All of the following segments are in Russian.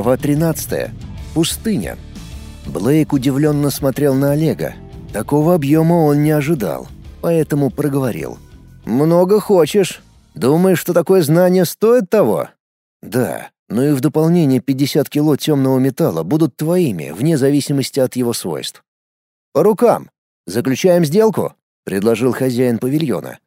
Глава 13. Пустыня. Блейк удивленно смотрел на Олега. Такого объема он не ожидал, поэтому проговорил. «Много хочешь. Думаешь, что такое знание стоит того?» «Да, но и в дополнение 50 кило темного металла будут твоими, вне зависимости от его свойств». «По рукам. Заключаем сделку?» — предложил хозяин павильона.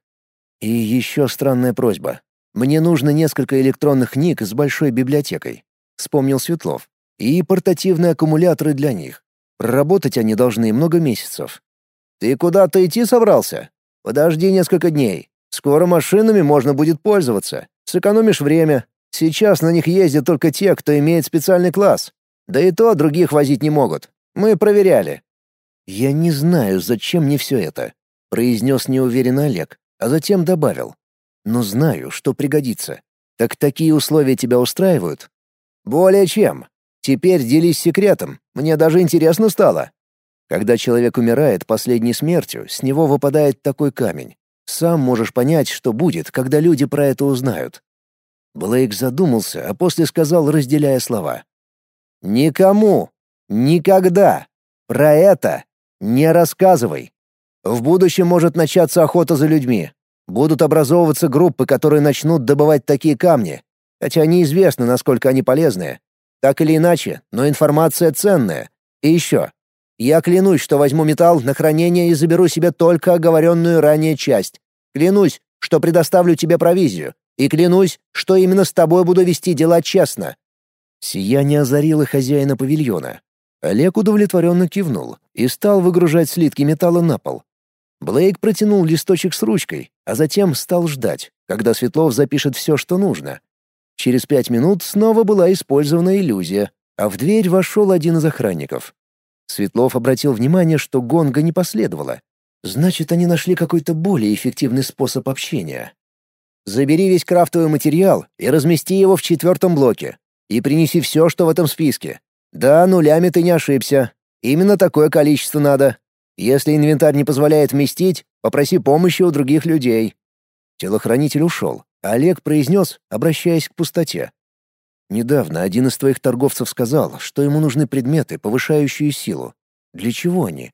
«И еще странная просьба. Мне нужно несколько электронных книг с большой библиотекой вспомнил Светлов. И портативные аккумуляторы для них. Проработать они должны много месяцев. Ты куда-то идти собрался? Подожди несколько дней. Скоро машинами можно будет пользоваться. Сэкономишь время. Сейчас на них ездят только те, кто имеет специальный класс. Да и то других возить не могут. Мы проверяли. Я не знаю, зачем мне все это, произнес неуверенно Олег, а затем добавил: но знаю, что пригодится. Так такие условия тебя устраивают? «Более чем. Теперь делись секретом. Мне даже интересно стало». Когда человек умирает последней смертью, с него выпадает такой камень. Сам можешь понять, что будет, когда люди про это узнают. Блейк задумался, а после сказал, разделяя слова. «Никому! Никогда! Про это не рассказывай! В будущем может начаться охота за людьми. Будут образовываться группы, которые начнут добывать такие камни хотя неизвестно, насколько они полезны. Так или иначе, но информация ценная. И еще. Я клянусь, что возьму металл на хранение и заберу себе только оговоренную ранее часть. Клянусь, что предоставлю тебе провизию. И клянусь, что именно с тобой буду вести дела честно». Сияние озарило хозяина павильона. Олег удовлетворенно кивнул и стал выгружать слитки металла на пол. Блейк протянул листочек с ручкой, а затем стал ждать, когда Светлов запишет все, что нужно, Через пять минут снова была использована иллюзия, а в дверь вошел один из охранников. Светлов обратил внимание, что гонга не последовало. Значит, они нашли какой-то более эффективный способ общения. «Забери весь крафтовый материал и размести его в четвертом блоке. И принеси все, что в этом списке. Да, нулями ты не ошибся. Именно такое количество надо. Если инвентарь не позволяет вместить, попроси помощи у других людей». Телохранитель ушел, Олег произнес, обращаясь к пустоте. «Недавно один из твоих торговцев сказал, что ему нужны предметы, повышающие силу. Для чего они?»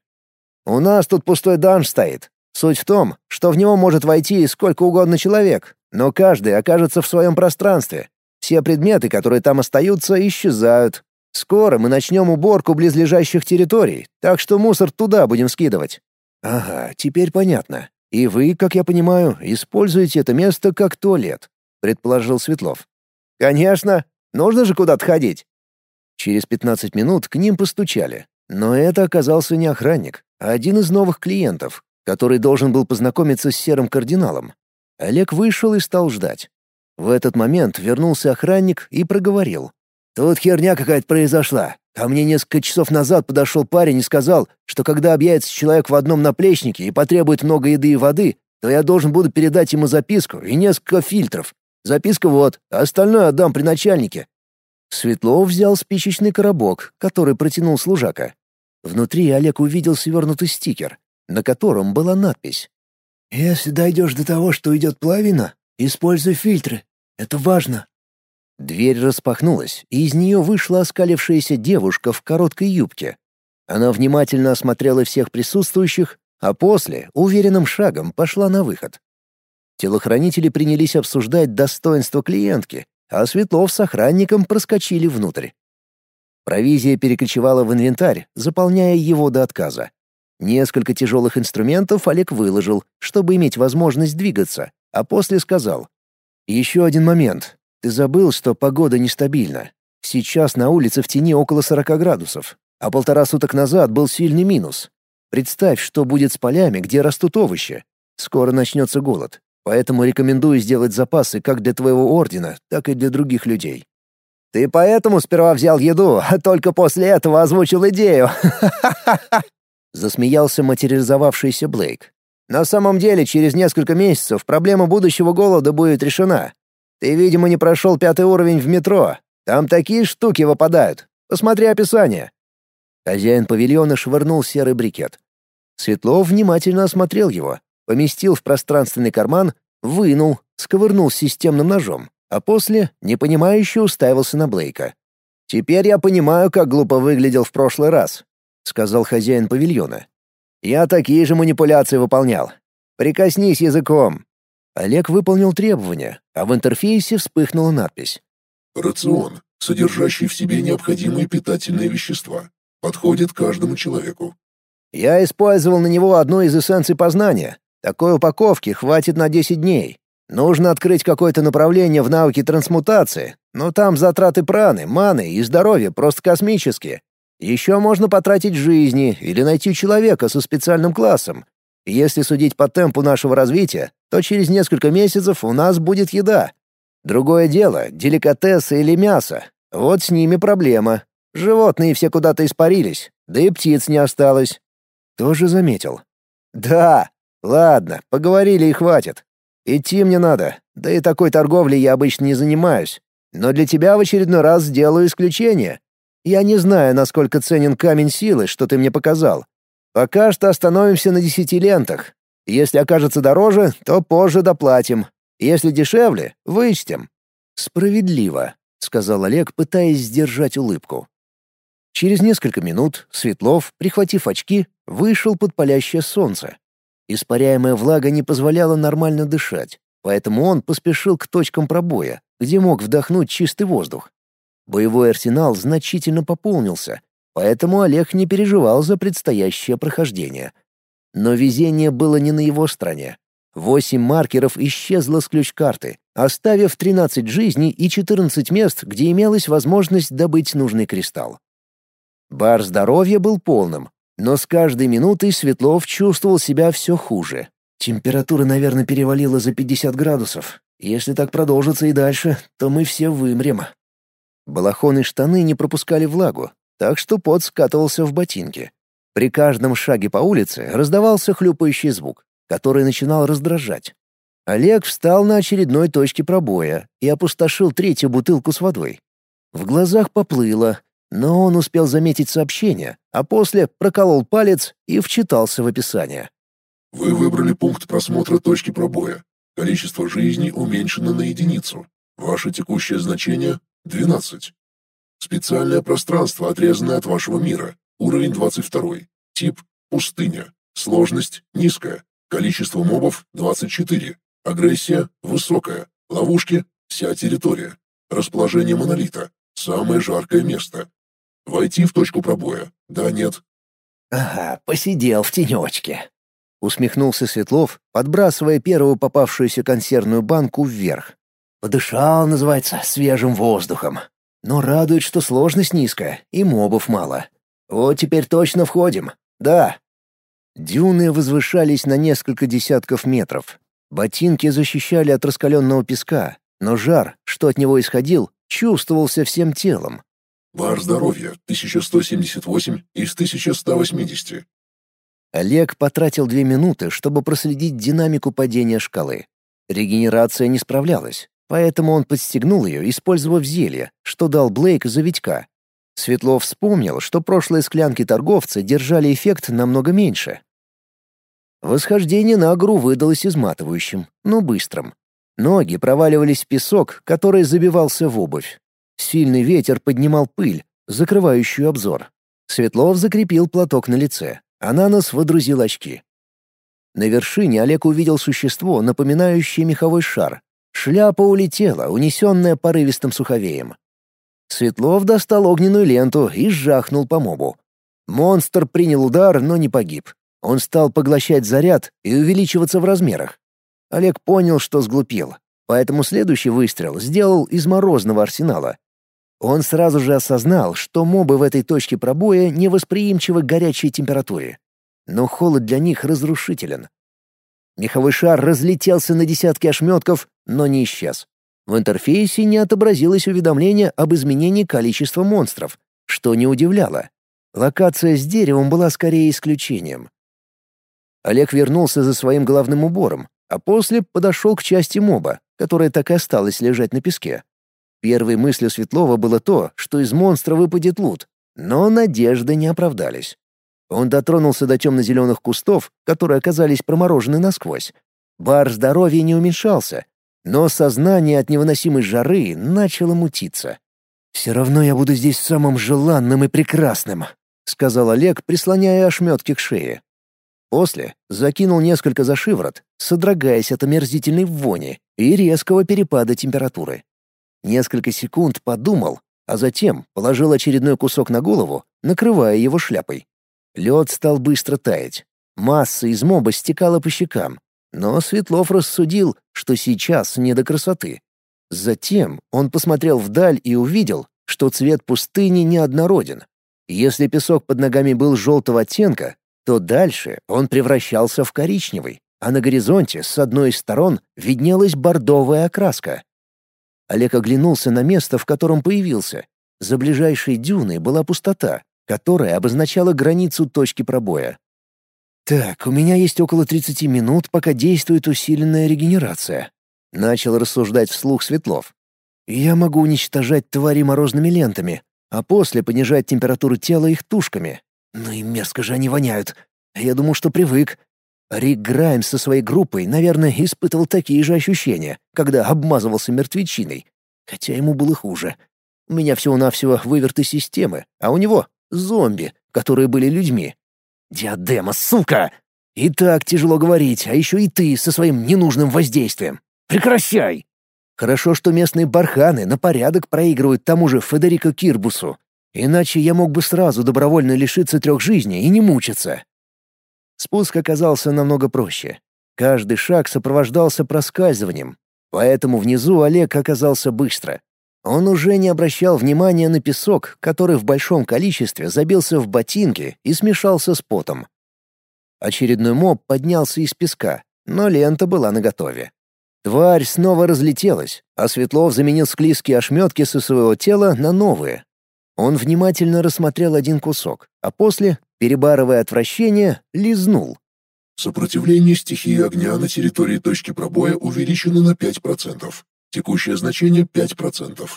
«У нас тут пустой данж стоит. Суть в том, что в него может войти сколько угодно человек, но каждый окажется в своем пространстве. Все предметы, которые там остаются, исчезают. Скоро мы начнем уборку близлежащих территорий, так что мусор туда будем скидывать». «Ага, теперь понятно. И вы, как я понимаю, используете это место как туалет», — предположил Светлов. «Конечно. Нужно же куда-то ходить». Через 15 минут к ним постучали. Но это оказался не охранник, а один из новых клиентов, который должен был познакомиться с серым кардиналом. Олег вышел и стал ждать. В этот момент вернулся охранник и проговорил. «Тут херня какая-то произошла. Ко мне несколько часов назад подошел парень и сказал, что когда объявится человек в одном наплечнике и потребует много еды и воды, то я должен буду передать ему записку и несколько фильтров. Записка вот, а остальное отдам при начальнике». Светлов взял спичечный коробок, который протянул служака. Внутри Олег увидел свернутый стикер, на котором была надпись. «Если дойдешь до того, что идет плавина, используй фильтры. Это важно. Дверь распахнулась, и из нее вышла оскалившаяся девушка в короткой юбке. Она внимательно осмотрела всех присутствующих, а после уверенным шагом пошла на выход. Телохранители принялись обсуждать достоинство клиентки, а Светлов с охранником проскочили внутрь. Провизия перекочевала в инвентарь, заполняя его до отказа. Несколько тяжелых инструментов Олег выложил, чтобы иметь возможность двигаться, а после сказал. «Еще один момент. Ты забыл, что погода нестабильна. Сейчас на улице в тени около 40 градусов, а полтора суток назад был сильный минус. Представь, что будет с полями, где растут овощи. Скоро начнется голод, поэтому рекомендую сделать запасы как для твоего ордена, так и для других людей. Ты поэтому сперва взял еду, а только после этого озвучил идею. Засмеялся материализовавшийся Блейк. На самом деле, через несколько месяцев проблема будущего голода будет решена. Ты, видимо, не прошел пятый уровень в метро. Там такие штуки выпадают. Посмотри описание». Хозяин павильона швырнул серый брикет. Светлов внимательно осмотрел его, поместил в пространственный карман, вынул, сковырнул системным ножом, а после непонимающе уставился на Блейка. «Теперь я понимаю, как глупо выглядел в прошлый раз», — сказал хозяин павильона. «Я такие же манипуляции выполнял. Прикоснись языком». Олег выполнил требования, а в интерфейсе вспыхнула надпись. «Рацион, содержащий в себе необходимые питательные вещества. Подходит каждому человеку». Я использовал на него одну из эссенций познания. Такой упаковки хватит на 10 дней. Нужно открыть какое-то направление в науке трансмутации, но там затраты праны, маны и здоровья просто космические. Еще можно потратить жизни или найти человека со специальным классом. Если судить по темпу нашего развития, то через несколько месяцев у нас будет еда. Другое дело — деликатесы или мясо. Вот с ними проблема. Животные все куда-то испарились, да и птиц не осталось. Тоже заметил. Да, ладно, поговорили и хватит. Идти мне надо, да и такой торговлей я обычно не занимаюсь. Но для тебя в очередной раз сделаю исключение. Я не знаю, насколько ценен камень силы, что ты мне показал. Пока что остановимся на десяти лентах. Если окажется дороже, то позже доплатим. Если дешевле, вычтем». «Справедливо», — сказал Олег, пытаясь сдержать улыбку. Через несколько минут Светлов, прихватив очки, вышел под палящее солнце. Испаряемая влага не позволяла нормально дышать, поэтому он поспешил к точкам пробоя, где мог вдохнуть чистый воздух. Боевой арсенал значительно пополнился, поэтому Олег не переживал за предстоящее прохождение. Но везение было не на его стороне. Восемь маркеров исчезло с ключ-карты, оставив 13 жизней и 14 мест, где имелась возможность добыть нужный кристалл. Бар здоровья был полным, но с каждой минутой Светлов чувствовал себя все хуже. Температура, наверное, перевалила за 50 градусов. Если так продолжится и дальше, то мы все вымрем. Балахон и штаны не пропускали влагу, так что пот скатывался в ботинки. При каждом шаге по улице раздавался хлюпающий звук, который начинал раздражать. Олег встал на очередной точке пробоя и опустошил третью бутылку с водой. В глазах поплыло, но он успел заметить сообщение, а после проколол палец и вчитался в описание. «Вы выбрали пункт просмотра точки пробоя. Количество жизней уменьшено на единицу. Ваше текущее значение — 12. Специальное пространство, отрезанное от вашего мира. Уровень 22. Тип — пустыня. Сложность — низкая. Количество мобов — 24. Агрессия — высокая. Ловушки — вся территория. Расположение монолита — самое жаркое место. Войти в точку пробоя. Да, нет. Ага, посидел в тенечке. Усмехнулся Светлов, подбрасывая первую попавшуюся консервную банку вверх. Подышал, называется, свежим воздухом. Но радует, что сложность низкая и мобов мало. Вот теперь точно входим. Да. Дюны возвышались на несколько десятков метров. Ботинки защищали от раскаленного песка, но жар, что от него исходил, чувствовался всем телом. Бар здоровья 1178 из 1180. Олег потратил две минуты, чтобы проследить динамику падения шкалы. Регенерация не справлялась, поэтому он подстегнул ее, использовав зелье, что дал Блейк за Витька. Светлов вспомнил, что прошлые склянки торговца держали эффект намного меньше. Восхождение на гору выдалось изматывающим, но быстрым. Ноги проваливались в песок, который забивался в обувь. Сильный ветер поднимал пыль, закрывающую обзор. Светлов закрепил платок на лице, а на нос водрузил очки. На вершине Олег увидел существо, напоминающее меховой шар. Шляпа улетела, унесенная порывистым суховеем. Светлов достал огненную ленту и сжахнул по мобу. Монстр принял удар, но не погиб. Он стал поглощать заряд и увеличиваться в размерах. Олег понял, что сглупил, поэтому следующий выстрел сделал из морозного арсенала, он сразу же осознал, что мобы в этой точке пробоя невосприимчивы к горячей температуре. Но холод для них разрушителен. Меховой шар разлетелся на десятки ошметков, но не исчез. В интерфейсе не отобразилось уведомление об изменении количества монстров, что не удивляло. Локация с деревом была скорее исключением. Олег вернулся за своим головным убором, а после подошел к части моба, которая так и осталась лежать на песке. Первой мыслью Светлова было то, что из монстра выпадет лут, но надежды не оправдались. Он дотронулся до темно-зеленых кустов, которые оказались проморожены насквозь. Бар здоровья не уменьшался, но сознание от невыносимой жары начало мутиться. «Все равно я буду здесь самым желанным и прекрасным», — сказал Олег, прислоняя ошметки к шее. После закинул несколько за шиворот, содрогаясь от омерзительной вони и резкого перепада температуры. Несколько секунд подумал, а затем положил очередной кусок на голову, накрывая его шляпой. Лед стал быстро таять. Масса из моба стекала по щекам, но Светлов рассудил, что сейчас не до красоты. Затем он посмотрел вдаль и увидел, что цвет пустыни неоднороден. Если песок под ногами был желтого оттенка, то дальше он превращался в коричневый, а на горизонте с одной из сторон виднелась бордовая окраска. Олег оглянулся на место, в котором появился. За ближайшей дюной была пустота, которая обозначала границу точки пробоя. «Так, у меня есть около 30 минут, пока действует усиленная регенерация», — начал рассуждать вслух Светлов. «Я могу уничтожать твари морозными лентами, а после понижать температуру тела их тушками. Ну и мерзко же они воняют. Я думал, что привык. Рик Граймс со своей группой, наверное, испытывал такие же ощущения, когда обмазывался мертвечиной. Хотя ему было хуже. У меня всего-навсего выверты системы, а у него — зомби, которые были людьми. Диадема, сука! И так тяжело говорить, а еще и ты со своим ненужным воздействием. Прекращай! Хорошо, что местные барханы на порядок проигрывают тому же Федерико Кирбусу. Иначе я мог бы сразу добровольно лишиться трех жизней и не мучиться. Спуск оказался намного проще. Каждый шаг сопровождался проскальзыванием, поэтому внизу Олег оказался быстро. Он уже не обращал внимания на песок, который в большом количестве забился в ботинки и смешался с потом. Очередной моб поднялся из песка, но лента была наготове. Тварь снова разлетелась, а Светлов заменил склизкие ошметки со своего тела на новые. Он внимательно рассмотрел один кусок, а после, перебарывая отвращение, лизнул. Сопротивление стихии огня на территории точки пробоя увеличено на 5%. Текущее значение 5%.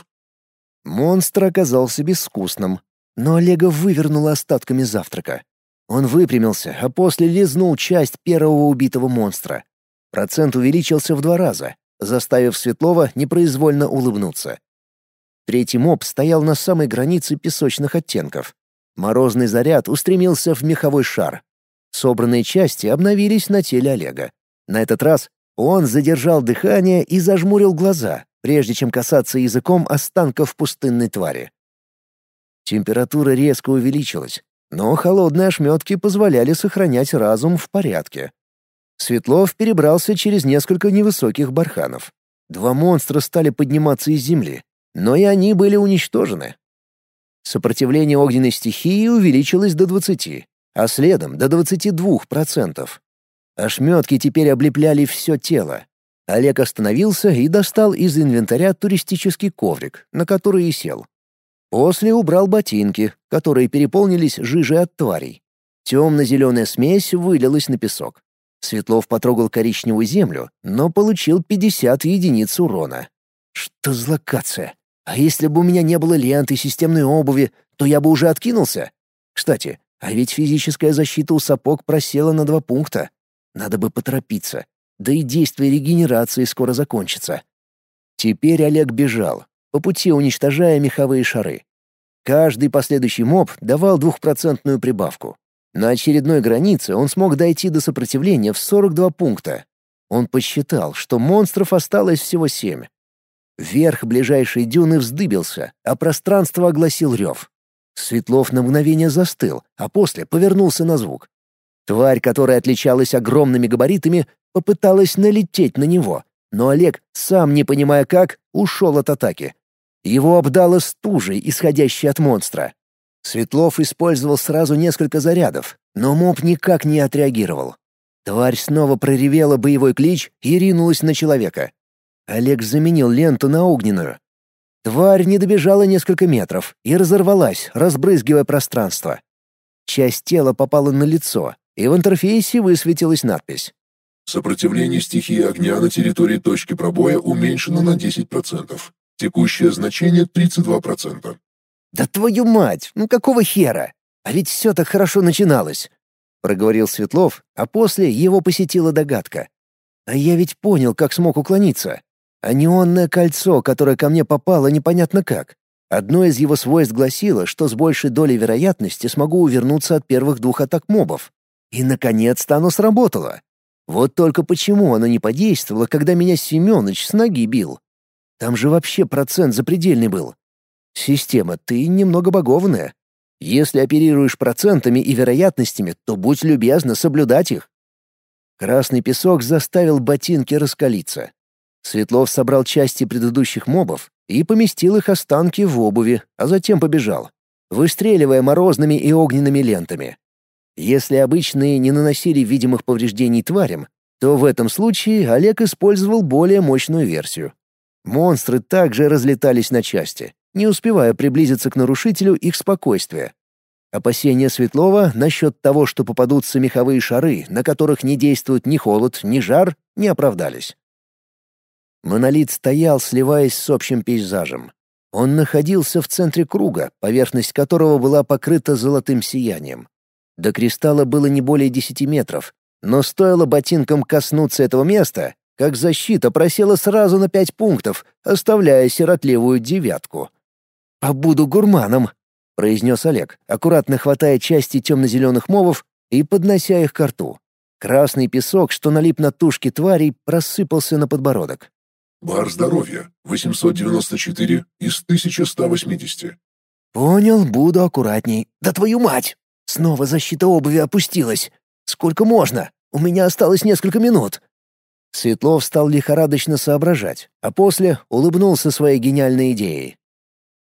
Монстр оказался безвкусным, но Олега вывернуло остатками завтрака. Он выпрямился, а после лизнул часть первого убитого монстра. Процент увеличился в два раза, заставив Светлова непроизвольно улыбнуться. Третий моб стоял на самой границе песочных оттенков. Морозный заряд устремился в меховой шар. Собранные части обновились на теле Олега. На этот раз он задержал дыхание и зажмурил глаза, прежде чем касаться языком останков пустынной твари. Температура резко увеличилась, но холодные ошметки позволяли сохранять разум в порядке. Светлов перебрался через несколько невысоких барханов. Два монстра стали подниматься из земли, но и они были уничтожены. Сопротивление огненной стихии увеличилось до 20, а следом до 22%. Ошметки теперь облепляли все тело. Олег остановился и достал из инвентаря туристический коврик, на который и сел. После убрал ботинки, которые переполнились жижей от тварей. Темно-зеленая смесь вылилась на песок. Светлов потрогал коричневую землю, но получил 50 единиц урона. Что за локация? А если бы у меня не было ленты и системной обуви, то я бы уже откинулся. Кстати, а ведь физическая защита у сапог просела на два пункта. Надо бы поторопиться. Да и действие регенерации скоро закончится. Теперь Олег бежал, по пути уничтожая меховые шары. Каждый последующий моб давал двухпроцентную прибавку. На очередной границе он смог дойти до сопротивления в 42 пункта. Он посчитал, что монстров осталось всего семь. Верх ближайшей дюны вздыбился, а пространство огласил рев. Светлов на мгновение застыл, а после повернулся на звук. Тварь, которая отличалась огромными габаритами, попыталась налететь на него, но Олег, сам не понимая как, ушел от атаки. Его обдало стужей, исходящей от монстра. Светлов использовал сразу несколько зарядов, но моб никак не отреагировал. Тварь снова проревела боевой клич и ринулась на человека. Олег заменил ленту на огненную. Тварь не добежала несколько метров и разорвалась, разбрызгивая пространство. Часть тела попала на лицо, и в интерфейсе высветилась надпись. Сопротивление стихии огня на территории точки пробоя уменьшено на 10%. Текущее значение 32%. «Да твою мать! Ну какого хера? А ведь все так хорошо начиналось!» — проговорил Светлов, а после его посетила догадка. «А я ведь понял, как смог уклониться. А неонное кольцо, которое ко мне попало, непонятно как. Одно из его свойств гласило, что с большей долей вероятности смогу увернуться от первых двух атак мобов. И, наконец-то, оно сработало. Вот только почему оно не подействовало, когда меня Семёныч с ноги бил? Там же вообще процент запредельный был. Система, ты немного богованная. Если оперируешь процентами и вероятностями, то будь любезна соблюдать их. Красный песок заставил ботинки раскалиться. Светлов собрал части предыдущих мобов и поместил их останки в обуви, а затем побежал, выстреливая морозными и огненными лентами. Если обычные не наносили видимых повреждений тварям, то в этом случае Олег использовал более мощную версию. Монстры также разлетались на части, не успевая приблизиться к нарушителю их спокойствия. Опасения Светлова насчет того, что попадутся меховые шары, на которых не действует ни холод, ни жар, не оправдались. Монолит стоял, сливаясь с общим пейзажем. Он находился в центре круга, поверхность которого была покрыта золотым сиянием. До кристалла было не более десяти метров, но стоило ботинкам коснуться этого места, как защита просела сразу на пять пунктов, оставляя сиротливую девятку. «Побуду гурманом», — произнес Олег, аккуратно хватая части темно-зеленых мовов и поднося их к рту. Красный песок, что налип на тушки тварей, просыпался на подбородок. Бар здоровья 894 из 1180. Понял, буду аккуратней. Да твою мать! Снова защита обуви опустилась. Сколько можно? У меня осталось несколько минут. Светлов стал лихорадочно соображать, а после улыбнулся своей гениальной идеей.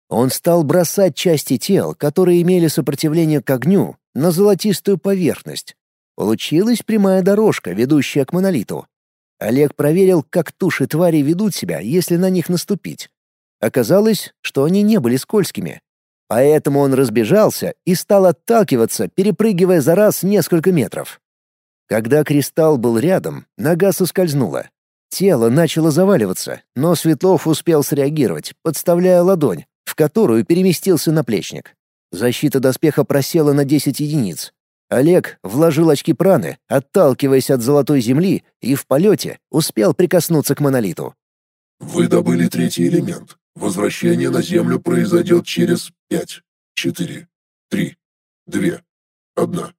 Он стал бросать части тел, которые имели сопротивление к огню, на золотистую поверхность. Получилась прямая дорожка, ведущая к монолиту. Олег проверил, как туши тварей ведут себя, если на них наступить. Оказалось, что они не были скользкими. Поэтому он разбежался и стал отталкиваться, перепрыгивая за раз несколько метров. Когда кристалл был рядом, нога соскользнула. Тело начало заваливаться, но Светлов успел среагировать, подставляя ладонь, в которую переместился наплечник. Защита доспеха просела на 10 единиц, Олег вложил очки праны, отталкиваясь от золотой земли, и в полете успел прикоснуться к монолиту. «Вы добыли третий элемент. Возвращение на Землю произойдет через пять, четыре, три, две, одна».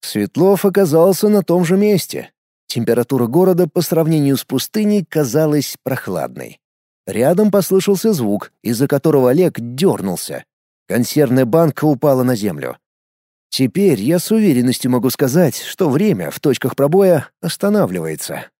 Светлов оказался на том же месте. Температура города по сравнению с пустыней казалась прохладной. Рядом послышался звук, из-за которого Олег дернулся. Консервная банка упала на землю. Теперь я с уверенностью могу сказать, что время в точках пробоя останавливается.